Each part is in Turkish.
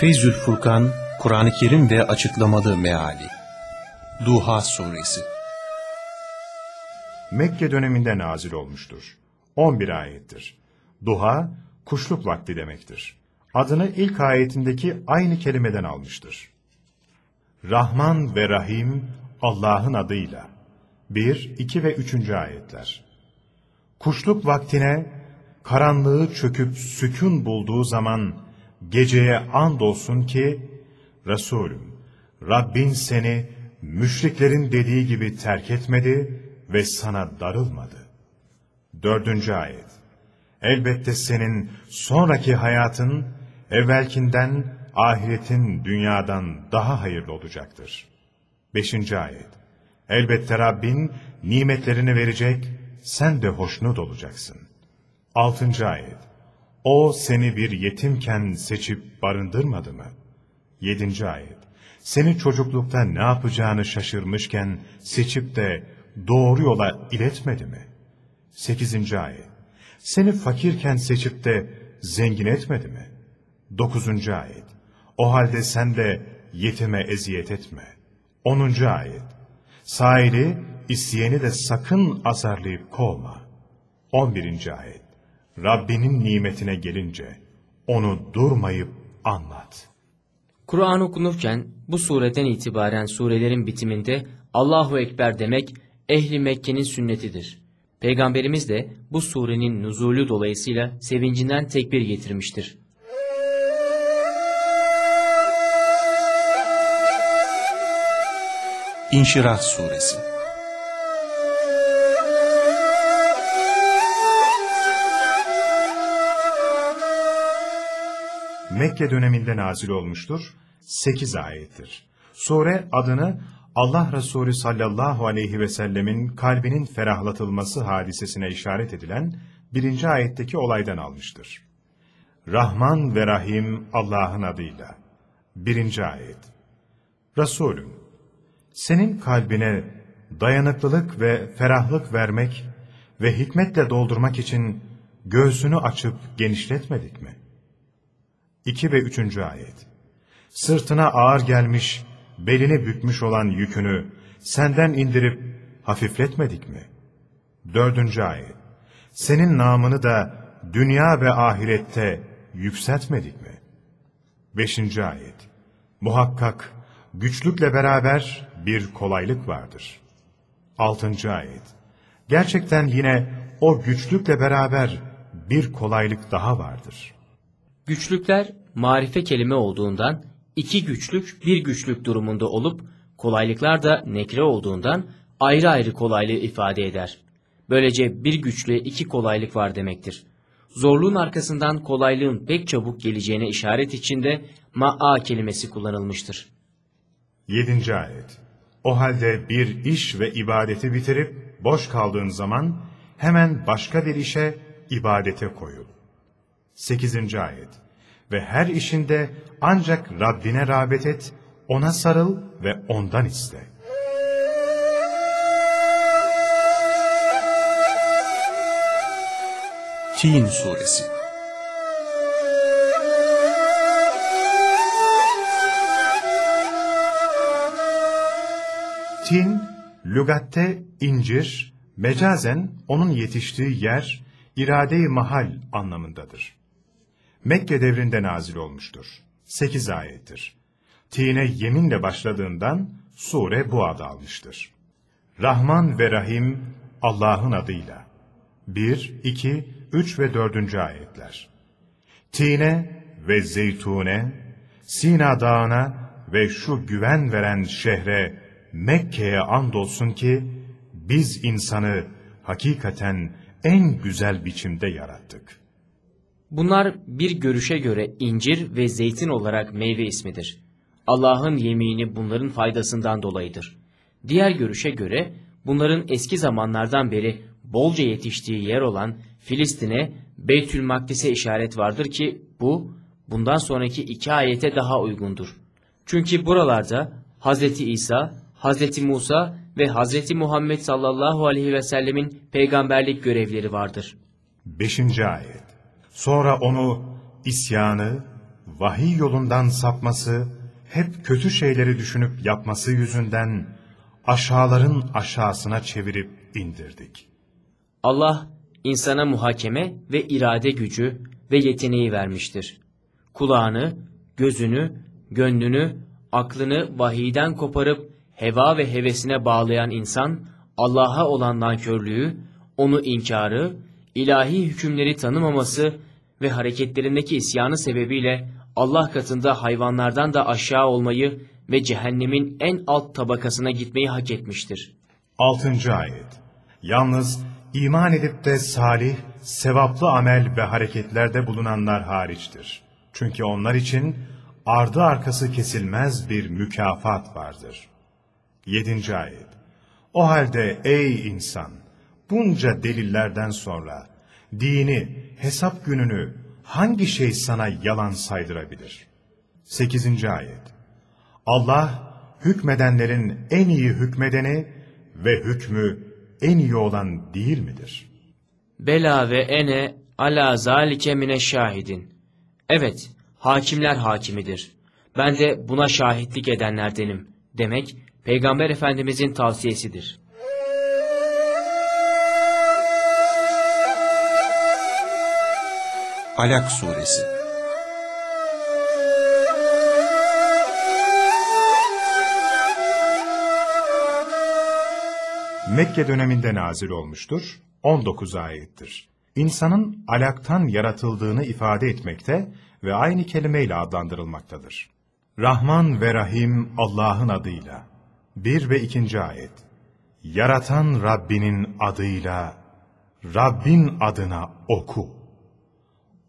Feyzül Furkan, Kur'an-ı Kerim ve Açıklamalı Meali Duha Suresi Mekke döneminde nazil olmuştur. 11 ayettir. Duha, kuşluk vakti demektir. Adını ilk ayetindeki aynı kelimeden almıştır. Rahman ve Rahim Allah'ın adıyla. 1, 2 ve 3. ayetler. Kuşluk vaktine, karanlığı çöküp sükun bulduğu zaman, geceye andolsun ki, Resulüm, Rabbin seni müşriklerin dediği gibi terk etmedi ve sana darılmadı. Dördüncü ayet. Elbette senin sonraki hayatın, evvelkinden, ahiretin dünyadan daha hayırlı olacaktır. Beşinci ayet. Elbette Rabbin nimetlerini verecek, sen de hoşnut olacaksın. Altıncı ayet. O seni bir yetimken seçip barındırmadı mı? Yedinci ayet. Seni çocuklukta ne yapacağını şaşırmışken seçip de doğru yola iletmedi mi? Sekizinci ayet. Seni fakirken seçip de zengin etmedi mi? Dokuzuncu ayet. O halde sen de yetime eziyet etme. Onuncu ayet. Sahili, isteyeni de sakın azarlayıp kovma. On birinci ayet. Rabbinin nimetine gelince onu durmayıp anlat. Kur'an okunurken bu sureden itibaren surelerin bitiminde Allahu Ekber demek ehli Mekke'nin sünnetidir. Peygamberimiz de bu surenin nuzulü dolayısıyla sevincinden tekbir getirmiştir. İnşirah Suresi Mekke döneminde nazil olmuştur. 8 ayettir. Sure adını Allah Resulü sallallahu aleyhi ve sellemin kalbinin ferahlatılması hadisesine işaret edilen birinci ayetteki olaydan almıştır. Rahman ve Rahim Allah'ın adıyla. Birinci ayet. Resulüm, senin kalbine dayanıklılık ve ferahlık vermek ve hikmetle doldurmak için göğsünü açıp genişletmedik mi? 2 ve 3. ayet. Sırtına ağır gelmiş, belini bükmüş olan yükünü senden indirip hafifletmedik mi? 4. ayet. Senin namını da dünya ve ahirette yükseltmedik mi? 5. ayet. Muhakkak güçlükle beraber bir kolaylık vardır. 6. ayet. Gerçekten yine o güçlükle beraber bir kolaylık daha vardır.'' Güçlükler marife kelime olduğundan iki güçlük bir güçlük durumunda olup kolaylıklar da nekre olduğundan ayrı ayrı kolaylığı ifade eder. Böylece bir güçlüğe iki kolaylık var demektir. Zorluğun arkasından kolaylığın pek çabuk geleceğine işaret içinde ma'a kelimesi kullanılmıştır. 7. ayet. O halde bir iş ve ibadeti bitirip boş kaldığın zaman hemen başka bir işe, ibadete koyul. 8. ayet. Ve her işinde ancak Rabbine rağbet et, ona sarıl ve ondan iste. Tin Suresi Tin, lügatte incir, mecazen onun yetiştiği yer, irade-i mahal anlamındadır. Mekke devrinde nazil olmuştur. 8 ayettir. Tine yeminle başladığından sure bu adı almıştır. Rahman ve Rahim Allah'ın adıyla. 1, 2, 3 ve 4. ayetler. Tine ve zeytune, Sina dağına ve şu güven veren şehre Mekke'ye andolsun ki biz insanı hakikaten en güzel biçimde yarattık. Bunlar bir görüşe göre incir ve zeytin olarak meyve ismidir. Allah'ın yemini bunların faydasından dolayıdır. Diğer görüşe göre bunların eski zamanlardan beri bolca yetiştiği yer olan Filistin'e Beytül Makdis'e işaret vardır ki bu bundan sonraki iki ayete daha uygundur. Çünkü buralarda Hz. İsa, Hz. Musa ve Hz. Muhammed sallallahu aleyhi ve sellemin peygamberlik görevleri vardır. 5. ayet Sonra onu isyanı, vahiy yolundan sapması, hep kötü şeyleri düşünüp yapması yüzünden aşağıların aşağısına çevirip indirdik. Allah insana muhakeme ve irade gücü ve yeteneği vermiştir. Kulağını, gözünü, gönlünü, aklını vahiyden koparıp heva ve hevesine bağlayan insan, Allah'a olan nankörlüğü, onu inkarı, ilahi hükümleri tanımaması ve hareketlerindeki isyanı sebebiyle Allah katında hayvanlardan da aşağı olmayı ve cehennemin en alt tabakasına gitmeyi hak etmiştir. 6. Ayet Yalnız iman edip de salih, sevaplı amel ve hareketlerde bulunanlar hariçtir. Çünkü onlar için ardı arkası kesilmez bir mükafat vardır. 7. Ayet O halde ey insan, bunca delillerden sonra dini, hesap gününü hangi şey sana yalan saydırabilir? 8. Ayet Allah hükmedenlerin en iyi hükmedeni ve hükmü en iyi olan değil midir? Bela ve ene ala zalike mine şahidin. Evet, hakimler hakimidir. Ben de buna şahitlik edenlerdenim. Demek Peygamber Efendimizin tavsiyesidir. Alak Suresi Mekke döneminde nazil olmuştur, 19 ayettir. İnsanın alaktan yaratıldığını ifade etmekte ve aynı kelimeyle adlandırılmaktadır. Rahman ve Rahim Allah'ın adıyla. 1 ve 2. ayet. Yaratan Rabbinin adıyla, Rabbin adına oku.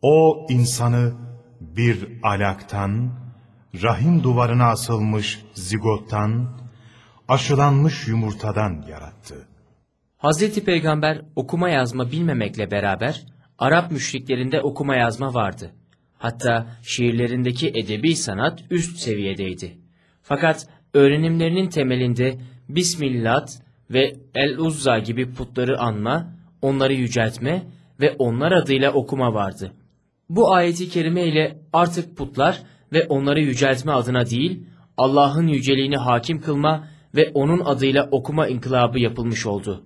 O insanı bir alaktan, rahim duvarına asılmış zigottan, aşılanmış yumurtadan yarattı. Hazreti Peygamber okuma yazma bilmemekle beraber Arap müşriklerinde okuma yazma vardı. Hatta şiirlerindeki edebi sanat üst seviyedeydi. Fakat öğrenimlerinin temelinde Bismillah ve El-Uzza gibi putları anma, onları yüceltme ve onlar adıyla okuma vardı. Bu ayeti kerime ile artık putlar ve onları yüceltme adına değil, Allah'ın yüceliğini hakim kılma ve onun adıyla okuma inkılabı yapılmış oldu.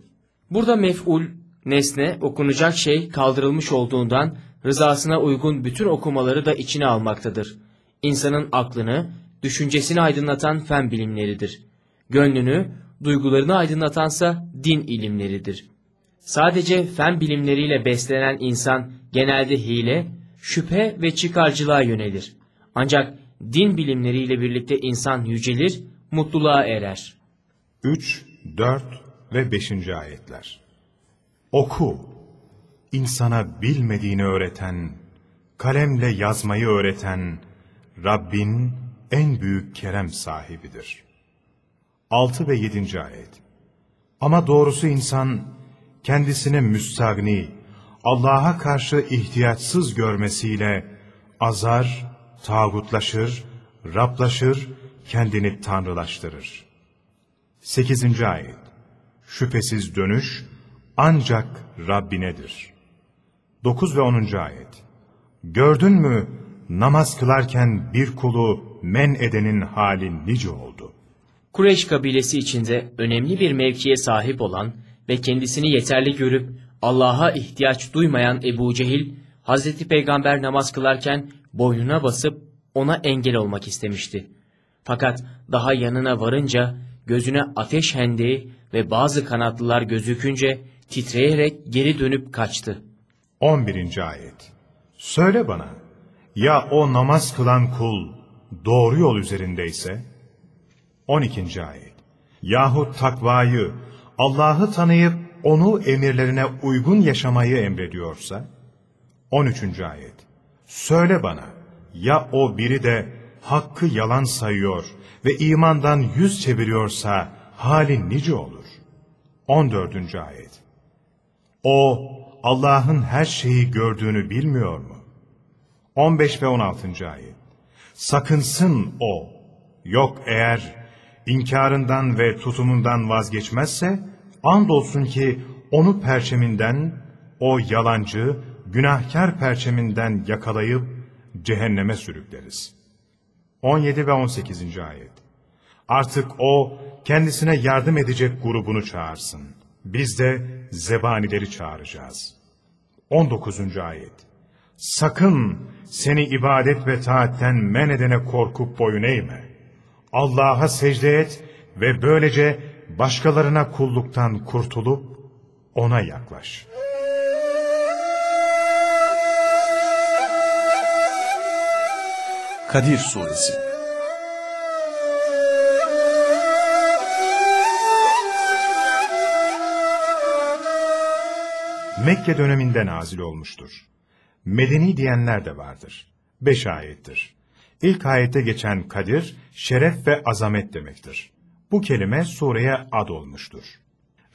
Burada mef'ul, nesne, okunacak şey kaldırılmış olduğundan rızasına uygun bütün okumaları da içine almaktadır. İnsanın aklını, düşüncesini aydınlatan fen bilimleridir. Gönlünü, duygularını aydınlatansa din ilimleridir. Sadece fen bilimleriyle beslenen insan genelde hile, şüphe ve çıkarcılığa yönelir. Ancak din bilimleriyle birlikte insan yücelir, mutluluğa erer. 3, 4 ve 5. ayetler. Oku, insana bilmediğini öğreten, kalemle yazmayı öğreten, Rabbin en büyük kerem sahibidir. 6 ve 7. ayet. Ama doğrusu insan, kendisine müstagni, Allah'a karşı ihtiyaçsız görmesiyle azar, tağutlaşır, Rablaşır, kendini tanrılaştırır. 8. ayet. Şüphesiz dönüş ancak Rabbinedir. 9 ve 10. ayet. Gördün mü namaz kılarken bir kulu men edenin hali nice oldu. Kureyş kabilesi içinde önemli bir mevkiye sahip olan ve kendisini yeterli görüp Allah'a ihtiyaç duymayan Ebu Cehil, Hazreti Peygamber namaz kılarken boynuna basıp ona engel olmak istemişti. Fakat daha yanına varınca gözüne ateş hendeği ve bazı kanatlılar gözükünce titreyerek geri dönüp kaçtı. 11. ayet. Söyle bana, ya o namaz kılan kul doğru yol üzerindeyse? 12. ayet. Yahut takvayı, Allah'ı tanıyıp onu emirlerine uygun yaşamayı emrediyorsa? 13. ayet. Söyle bana, ya o biri de hakkı yalan sayıyor ve imandan yüz çeviriyorsa hali nice olur? 14. ayet. O Allah'ın her şeyi gördüğünü bilmiyor mu? 15 ve 16. ayet. Sakınsın o. Yok eğer inkarından ve tutumundan vazgeçmezse, andolsun ki onu perçeminden, o yalancı, günahkar perçeminden yakalayıp cehenneme sürükleriz. 17 ve 18. ayet. Artık o kendisine yardım edecek grubunu çağırsın. Biz de zebanileri çağıracağız. 19. ayet. Sakın seni ibadet ve taatten men edene korkup boyun eğme. Allah'a secde et ve böylece başkalarına kulluktan kurtulup ona yaklaş. Kadir Suresi Mekke döneminde nazil olmuştur. Medeni diyenler de vardır. Beş ayettir. İlk ayette geçen Kadir, şeref ve azamet demektir. Bu kelime sureye ad olmuştur.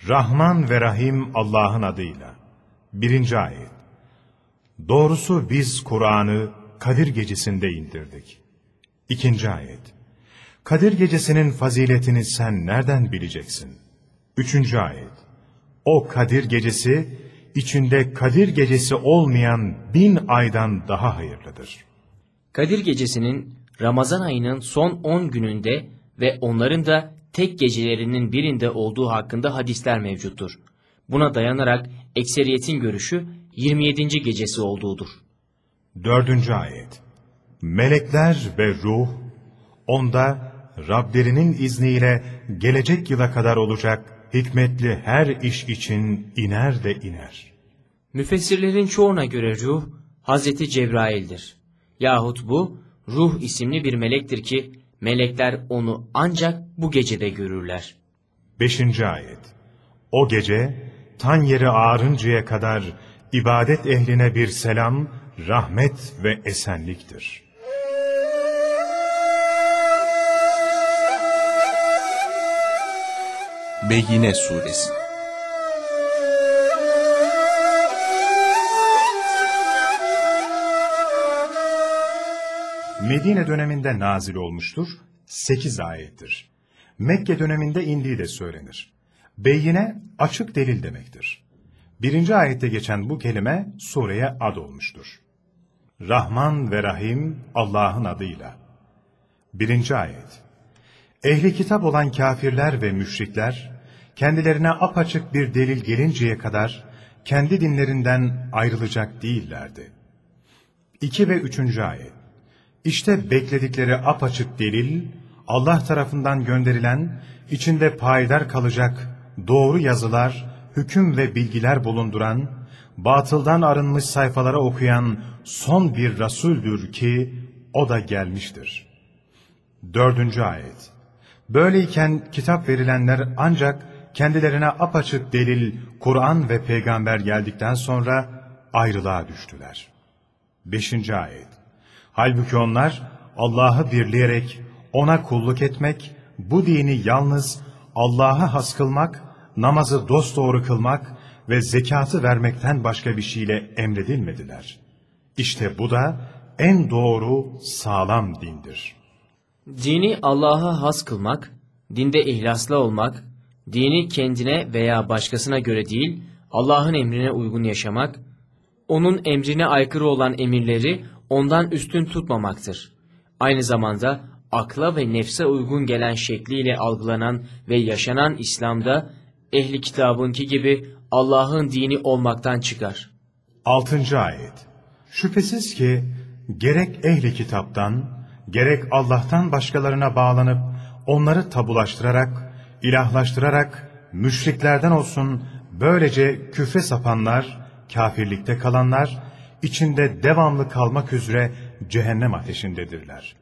Rahman ve Rahim Allah'ın adıyla. Birinci ayet. Doğrusu biz Kur'an'ı Kadir gecesinde indirdik. İkinci ayet. Kadir gecesinin faziletini sen nereden bileceksin? Üçüncü ayet. O Kadir gecesi, içinde Kadir gecesi olmayan bin aydan daha hayırlıdır. Kadir gecesinin Ramazan ayının son 10 gününde ve onların da tek gecelerinin birinde olduğu hakkında hadisler mevcuttur. Buna dayanarak ekseriyetin görüşü 27. gecesi olduğudur. Dördüncü ayet. Melekler ve ruh, onda Rablerinin izniyle gelecek yıla kadar olacak hikmetli her iş için iner de iner. Müfessirlerin çoğuna göre ruh Hazreti Cebrail'dir. Yahut bu ruh isimli bir melektir ki melekler onu ancak bu gecede görürler. Beşinci ayet. O gece tan yeri ağarıncaya kadar ibadet ehline bir selam, rahmet ve esenliktir. Beyyine Suresi Medine döneminde nazil olmuştur, 8 ayettir. Mekke döneminde indiği de söylenir. Beyine açık delil demektir. Birinci ayette geçen bu kelime sureye ad olmuştur. Rahman ve Rahim Allah'ın adıyla. Birinci ayet. Ehli kitap olan kafirler ve müşrikler, kendilerine apaçık bir delil gelinceye kadar kendi dinlerinden ayrılacak değillerdi. 2 ve 3. ayet. İşte bekledikleri apaçık delil, Allah tarafından gönderilen, içinde payidar kalacak doğru yazılar, hüküm ve bilgiler bulunduran, batıldan arınmış sayfalara okuyan son bir Rasuldür ki o da gelmiştir. Dördüncü ayet. Böyleyken kitap verilenler ancak kendilerine apaçık delil, Kur'an ve peygamber geldikten sonra ayrılığa düştüler. Beşinci ayet. Halbuki onlar Allah'ı birleyerek ona kulluk etmek, bu dini yalnız Allah'a has kılmak, namazı dosdoğru kılmak ve zekatı vermekten başka bir şeyle emredilmediler. İşte bu da en doğru, sağlam dindir. Dini Allah'a has kılmak, dinde ihlaslı olmak, dini kendine veya başkasına göre değil, Allah'ın emrine uygun yaşamak, onun emrine aykırı olan emirleri ondan üstün tutmamaktır. Aynı zamanda akla ve nefse uygun gelen şekliyle algılanan ve yaşanan İslam'da ehli kitabınki gibi Allah'ın dini olmaktan çıkar. Altıncı ayet. Şüphesiz ki gerek ehli kitaptan, gerek Allah'tan başkalarına bağlanıp onları tabulaştırarak, ilahlaştırarak müşriklerden olsun böylece küfre sapanlar, kafirlikte kalanlar, içinde devamlı kalmak üzere cehennem ateşindedirler.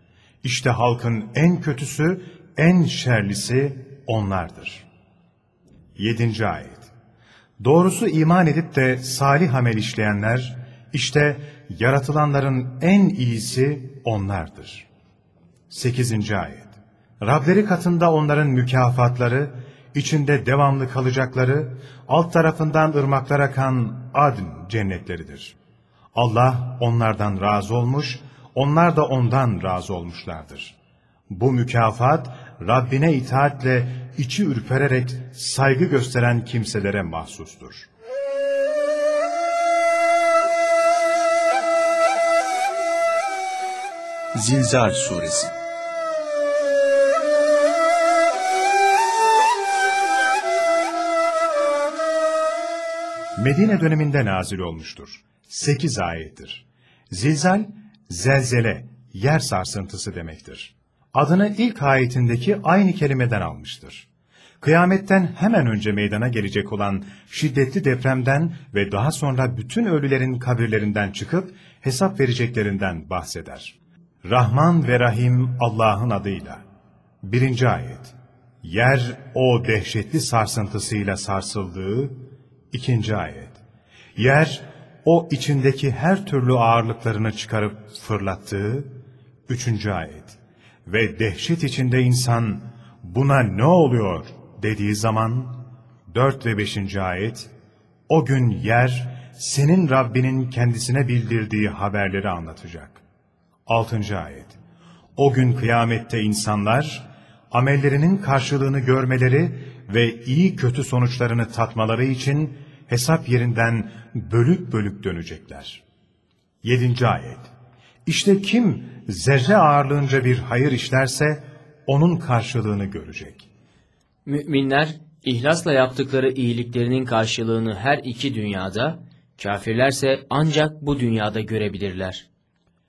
İşte halkın en kötüsü, en şerlisi onlardır. Yedinci ayet. Doğrusu iman edip de salih amel işleyenler, işte yaratılanların en iyisi onlardır. Sekizinci ayet. Rableri katında onların mükafatları, içinde devamlı kalacakları, alt tarafından ırmaklar akan adn cennetleridir. Allah onlardan razı olmuş, onlar da ondan razı olmuşlardır. Bu mükafat Rabbine itaatle içi ürpererek saygı gösteren kimselere mahsustur. Zilzal Suresi Medine döneminde nazil olmuştur. 8 ayettir. Zilzal, zelzele, yer sarsıntısı demektir. Adını ilk ayetindeki aynı kelimeden almıştır. Kıyametten hemen önce meydana gelecek olan şiddetli depremden ve daha sonra bütün ölülerin kabirlerinden çıkıp hesap vereceklerinden bahseder. Rahman ve Rahim Allah'ın adıyla. Birinci ayet. Yer o dehşetli sarsıntısıyla sarsıldığı, İkinci ayet. Yer o içindeki her türlü ağırlıklarını çıkarıp fırlattığı. Üçüncü ayet. Ve dehşet içinde insan buna ne oluyor dediği zaman dört ve beşinci ayet. O gün yer senin Rabbinin kendisine bildirdiği haberleri anlatacak. Altıncı ayet. O gün kıyamette insanlar amellerinin karşılığını görmeleri ve iyi kötü sonuçlarını tatmaları için hesap yerinden bölük bölük dönecekler. Yedinci ayet. İşte kim zerre ağırlığınca bir hayır işlerse onun karşılığını görecek. Müminler ihlasla yaptıkları iyiliklerinin karşılığını her iki dünyada, kafirlerse ancak bu dünyada görebilirler.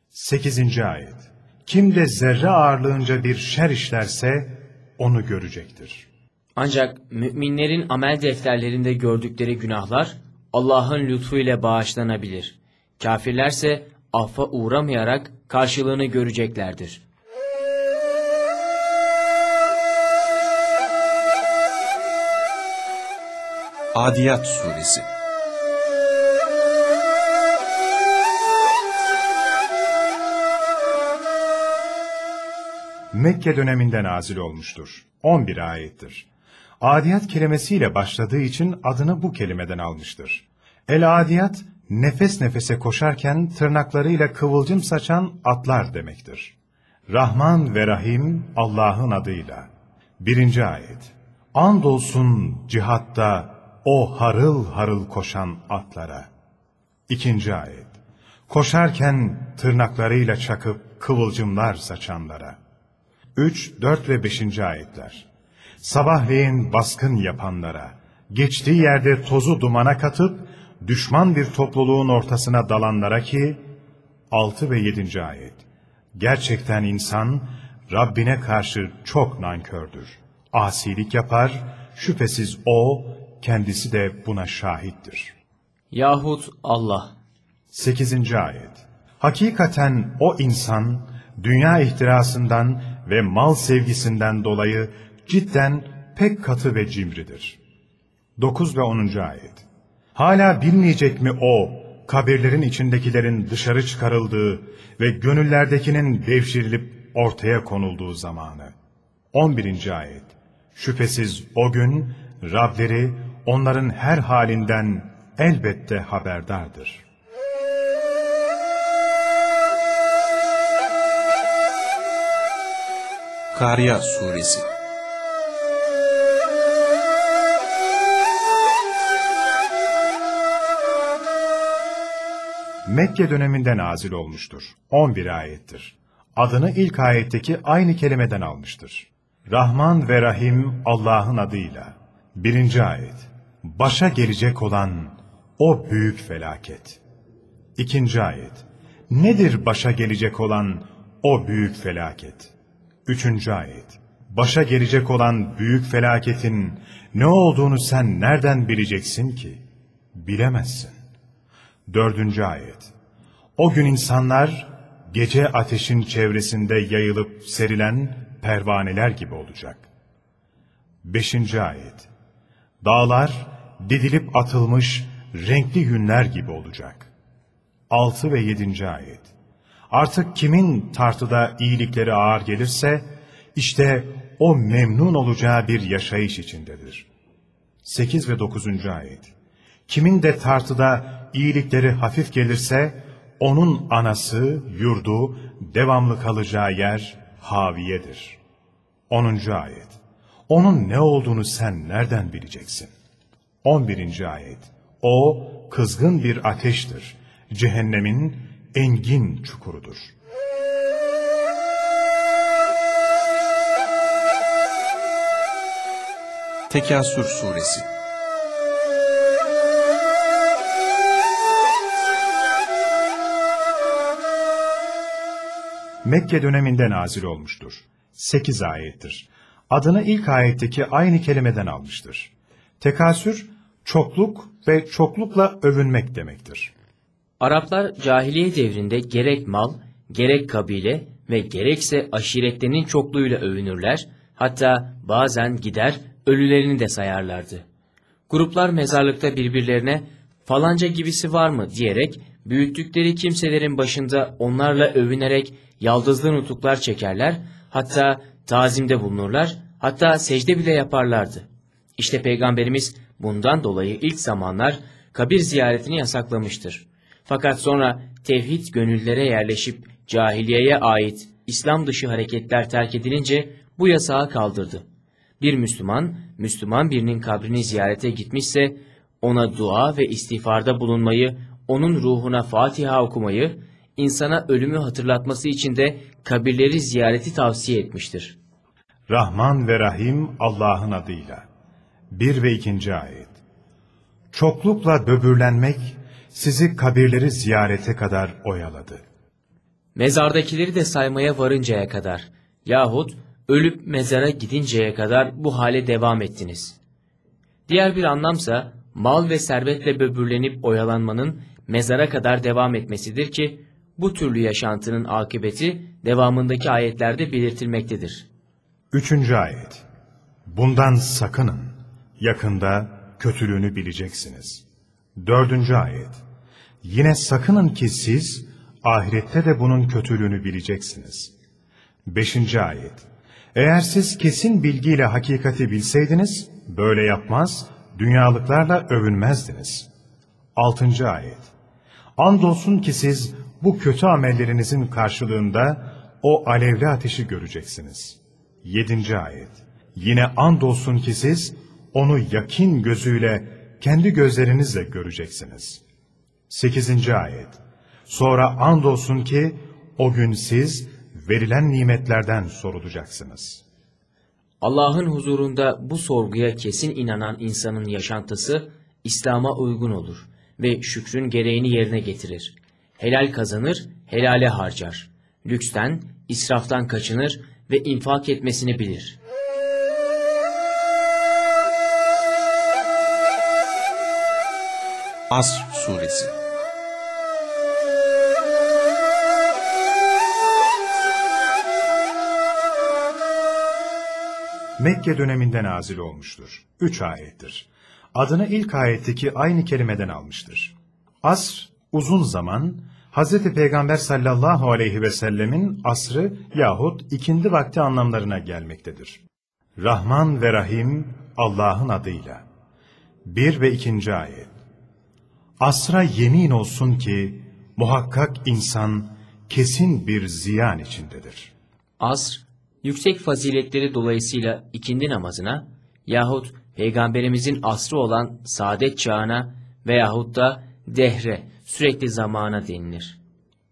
Sekizinci ayet. Kim de zerre ağırlığınca bir şer işlerse onu görecektir. Ancak müminlerin amel defterlerinde gördükleri günahlar Allah'ın lütfuyla bağışlanabilir. Kafirlerse affa uğramayarak karşılığını göreceklerdir. Adiyat Suresi Mekke döneminde nazil olmuştur. 11 ayettir. Adiyat kelimesiyle başladığı için adını bu kelimeden almıştır. El-adiyat, nefes nefese koşarken tırnaklarıyla kıvılcım saçan atlar demektir. Rahman ve Rahim Allah'ın adıyla. Birinci ayet. Andolsun cihatta o harıl harıl koşan atlara. İkinci ayet. Koşarken tırnaklarıyla çakıp kıvılcımlar saçanlara. 3, 4 ve 5. ayetler. Sabahleyin baskın yapanlara, geçtiği yerde tozu dumana katıp, düşman bir topluluğun ortasına dalanlara ki, 6 ve 7. ayet. Gerçekten insan, Rabbine karşı çok nankördür. Asilik yapar, şüphesiz O, kendisi de buna şahittir. Yahut Allah. 8. ayet. Hakikaten o insan dünya ihtirasından ve mal sevgisinden dolayı cidden pek katı ve cimridir. 9 ve 10. ayet. Hala bilmeyecek mi o kabirlerin içindekilerin dışarı çıkarıldığı ve gönüllerdekinin devşirilip ortaya konulduğu zamanı. 11. ayet. Şüphesiz o gün Rableri onların her halinden elbette haberdardır. Kariya Suresi Mekke döneminde nazil olmuştur. 11 ayettir. Adını ilk ayetteki aynı kelimeden almıştır. Rahman ve Rahim Allah'ın adıyla. Birinci ayet. Başa gelecek olan o büyük felaket. İkinci ayet. Nedir başa gelecek olan o büyük felaket? Üçüncü ayet. Başa gelecek olan büyük felaketin ne olduğunu sen nereden bileceksin ki? Bilemezsin. Dördüncü ayet. O gün insanlar gece ateşin çevresinde yayılıp serilen pervaneler gibi olacak. Beşinci ayet. Dağlar didilip atılmış renkli yünler gibi olacak. Altı ve yedinci ayet. Artık kimin tartıda iyilikleri ağır gelirse, işte o memnun olacağı bir yaşayış içindedir. 8 ve 9. ayet. Kimin de tartıda iyilikleri hafif gelirse, onun anası, yurdu, devamlı kalacağı yer Haviye'dir. 10. Ayet Onun ne olduğunu sen nereden bileceksin? 11. Ayet O, kızgın bir ateştir. Cehennemin engin çukurudur. Tekasür Suresi Mekke döneminde nazil olmuştur. 8 ayettir. Adını ilk ayetteki aynı kelimeden almıştır. Tekasür, çokluk ve çoklukla övünmek demektir. Araplar cahiliye devrinde gerek mal, gerek kabile ve gerekse aşiretlerinin çokluğuyla övünürler, hatta bazen gider ölülerini de sayarlardı. Gruplar mezarlıkta birbirlerine falanca gibisi var mı diyerek büyüttükleri kimselerin başında onlarla övünerek yaldızlı nutuklar çekerler, hatta tazimde bulunurlar, hatta secde bile yaparlardı. İşte Peygamberimiz bundan dolayı ilk zamanlar kabir ziyaretini yasaklamıştır. Fakat sonra tevhid gönüllere yerleşip cahiliyeye ait İslam dışı hareketler terk edilince bu yasağı kaldırdı. Bir Müslüman, Müslüman birinin kabrini ziyarete gitmişse ona dua ve istiğfarda bulunmayı, onun ruhuna Fatiha okumayı, insana ölümü hatırlatması için de kabirleri ziyareti tavsiye etmiştir. Rahman ve Rahim Allah'ın adıyla. 1 ve 2. ayet. Çoklukla böbürlenmek sizi kabirleri ziyarete kadar oyaladı. Mezardakileri de saymaya varıncaya kadar yahut ölüp mezara gidinceye kadar bu hale devam ettiniz. Diğer bir anlamsa mal ve servetle böbürlenip oyalanmanın mezara kadar devam etmesidir ki bu türlü yaşantının akıbeti devamındaki ayetlerde belirtilmektedir. 3. ayet. Bundan sakının. Yakında kötülüğünü bileceksiniz. 4. ayet. Yine sakının ki siz ahirette de bunun kötülüğünü bileceksiniz. 5. ayet. Eğer siz kesin bilgiyle hakikati bilseydiniz, böyle yapmaz, dünyalıklarla övünmezdiniz. 6. ayet. Andolsun ki siz bu kötü amellerinizin karşılığında o alevli ateşi göreceksiniz. 7. ayet. Yine andolsun ki siz onu yakin gözüyle kendi gözlerinizle göreceksiniz. 8. ayet. Sonra andolsun ki o gün siz verilen nimetlerden sorulacaksınız. Allah'ın huzurunda bu sorguya kesin inanan insanın yaşantısı İslam'a uygun olur ve şükrün gereğini yerine getirir. Helal kazanır, helale harcar. Lüksten, israftan kaçınır ve infak etmesini bilir. Asr Suresi Mekke döneminde nazil olmuştur. Üç ayettir. Adını ilk ayetteki aynı kelimeden almıştır. Asr, uzun zaman, Hz. Peygamber sallallahu aleyhi ve sellemin asrı yahut ikindi vakti anlamlarına gelmektedir. Rahman ve Rahim Allah'ın adıyla. 1 ve 2. ayet. Asra yemin olsun ki muhakkak insan kesin bir ziyan içindedir. Asr, yüksek faziletleri dolayısıyla ikindi namazına yahut Peygamberimizin asrı olan saadet çağına veyahut da dehre, sürekli zamana denilir.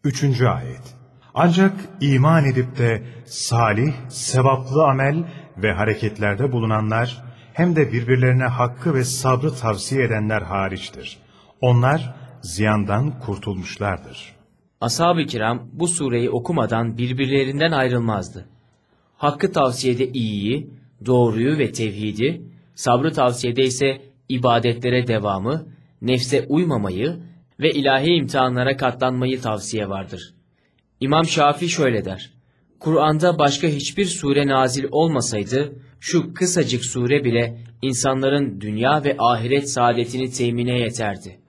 Üçüncü ayet. Ancak iman edip de salih, sevaplı amel ve hareketlerde bulunanlar hem de birbirlerine hakkı ve sabrı tavsiye edenler hariçtir. Onlar ziyandan kurtulmuşlardır. Ashab-ı kiram bu sureyi okumadan birbirlerinden ayrılmazdı. Hakkı tavsiyede iyiyi, doğruyu ve tevhidi, sabrı tavsiyede ise ibadetlere devamı, nefse uymamayı ve ilahi imtihanlara katlanmayı tavsiye vardır. İmam Şafii şöyle der. Kur'an'da başka hiçbir sure nazil olmasaydı, şu kısacık sure bile insanların dünya ve ahiret saadetini temine yeterdi.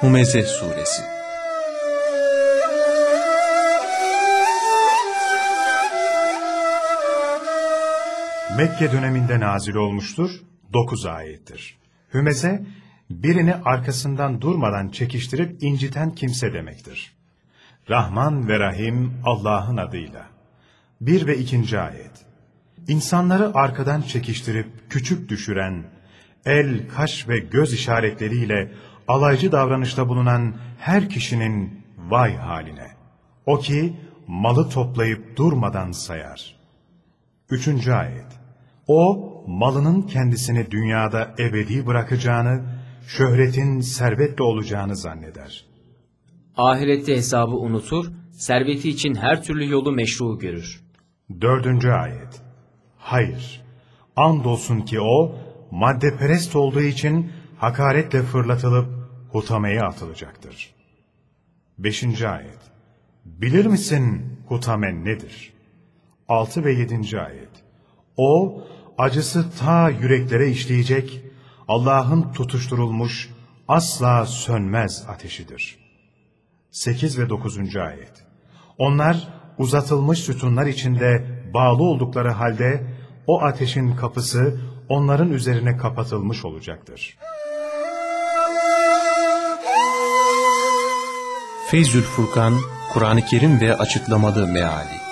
Humeze Suresi Mekke döneminde nazil olmuştur, 9 ayettir. Hümeze, birini arkasından durmadan çekiştirip inciten kimse demektir. Rahman ve Rahim Allah'ın adıyla. 1 ve 2. ayet. İnsanları arkadan çekiştirip küçük düşüren, el, kaş ve göz işaretleriyle alaycı davranışta bulunan her kişinin vay haline. O ki malı toplayıp durmadan sayar. Üçüncü ayet. O, malının kendisini dünyada ebedi bırakacağını, şöhretin servetle olacağını zanneder. Ahirette hesabı unutur, serveti için her türlü yolu meşru görür. Dördüncü ayet. Hayır, andolsun ki o, maddeperest olduğu için hakaretle fırlatılıp hutameye atılacaktır. Beşinci ayet. Bilir misin hutame nedir? Altı ve yedinci ayet. O, acısı ta yüreklere işleyecek, Allah'ın tutuşturulmuş, asla sönmez ateşidir. 8 ve 9. ayet. Onlar uzatılmış sütunlar içinde bağlı oldukları halde o ateşin kapısı onların üzerine kapatılmış olacaktır. Feyzül Furkan, Kur'an-ı Kerim ve açıklamalı meali.